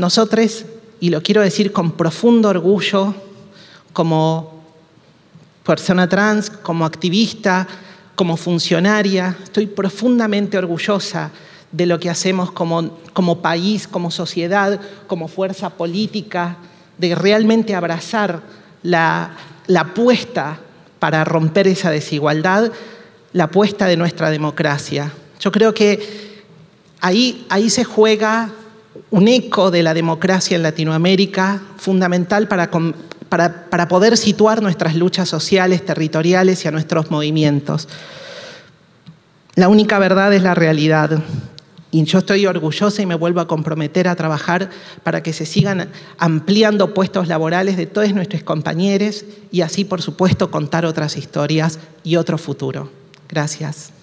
Nosotros, y lo quiero decir con profundo orgullo, como persona trans, como activista, como funcionaria, estoy profundamente orgullosa de lo que hacemos como, como país, como sociedad, como fuerza política, de realmente abrazar la, la apuesta para romper esa desigualdad, la apuesta de nuestra democracia. Yo creo que ahí, ahí se juega un eco de la democracia en Latinoamérica fundamental para, para, para, poder situar nuestras luchas sociales, territoriales y a nuestros movimientos. La única verdad es la realidad. Y yo estoy orgullosa y me vuelvo a comprometer a trabajar para que se sigan ampliando puestos laborales de todos nuestros compañeros y así, por supuesto, contar otras historias y otro futuro. Gracias.